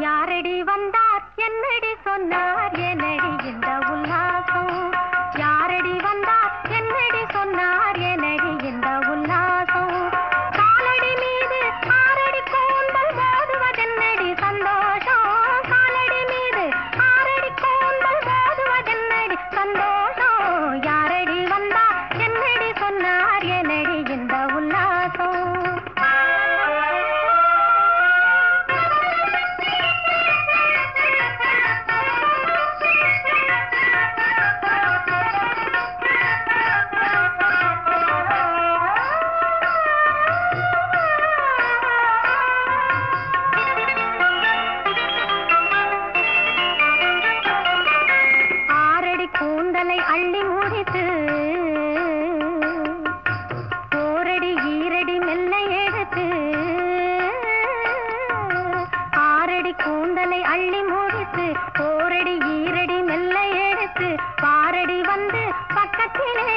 யாரடி வந்தார்? என்னடி சொன்னார்? என்னடி அள்ளி முடித்து ஓரடி ஈரடி மெல்ல எடுத்து பாரடி வந்து பக்கத்திலே